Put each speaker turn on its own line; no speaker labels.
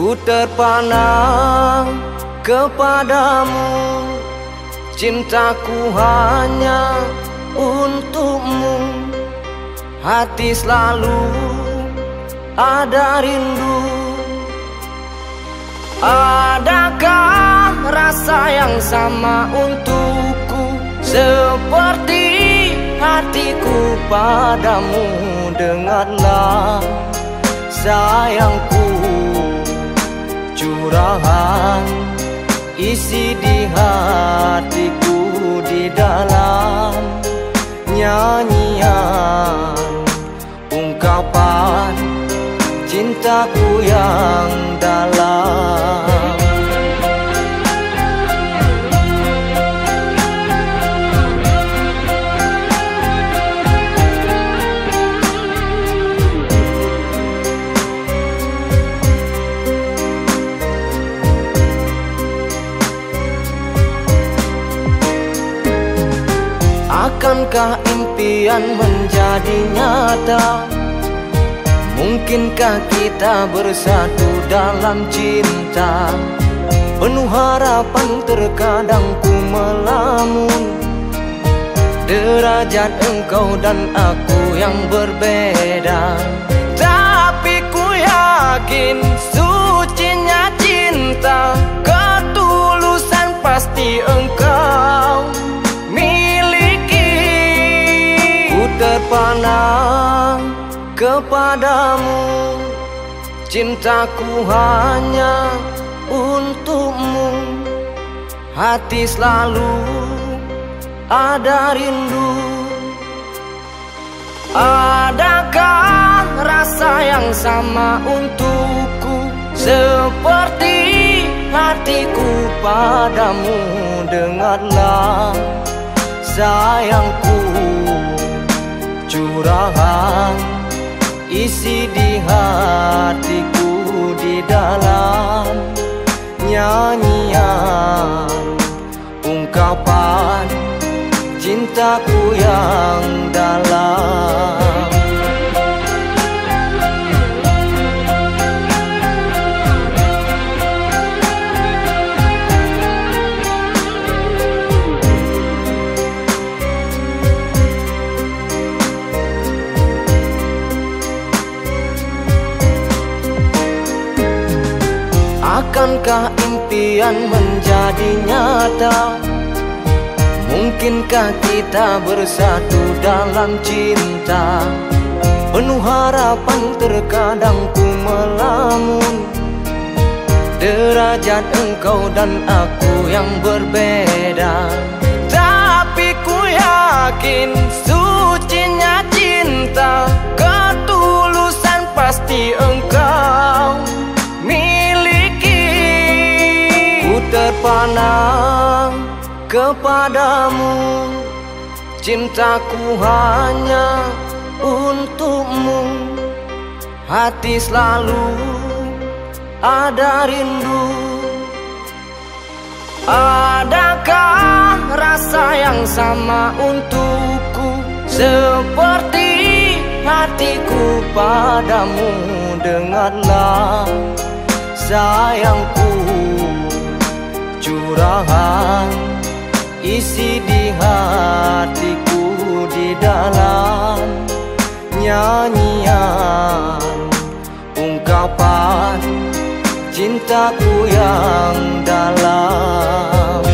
Ku terpana kepadamu. Cintaku hanya untukmu. Hati selalu ada rindu. Adakah rasa yang sama untukku? Seperti hatiku padamu. Dengarlah sayangku curahan isi di hatiku di dalam nyanyian ungkapan cintaku yang dalam Akankah impian menjadi nyata? Mungkinkah kita bersatu dalam cinta? Penuh harapan terkadang ku melamun Derajat engkau dan aku yang berbeda Tapi ku yakin sucinya cinta terpana kepadamu. Cintaku hanya untukmu. Hati selalu ada rindu. Adakah rasa yang sama untukku? Seperti hatiku padamu. Dengarlah sayangku curahan isi di hatiku di dalam nyanyian ungkapan cintaku yang dalam Akankah impian menjadi nyata? Mungkinkah kita bersatu dalam cinta? Penuh harapan terkadang ku melamun Derajat engkau dan aku yang berbeda terpana kepadamu. Cintaku hanya untukmu. Hati selalu ada rindu. Adakah rasa yang sama untukku? Seperti hatiku padamu. Dengarlah sayangku curahan isi di hatiku di dalam nyanyian ungkapan cintaku yang dalam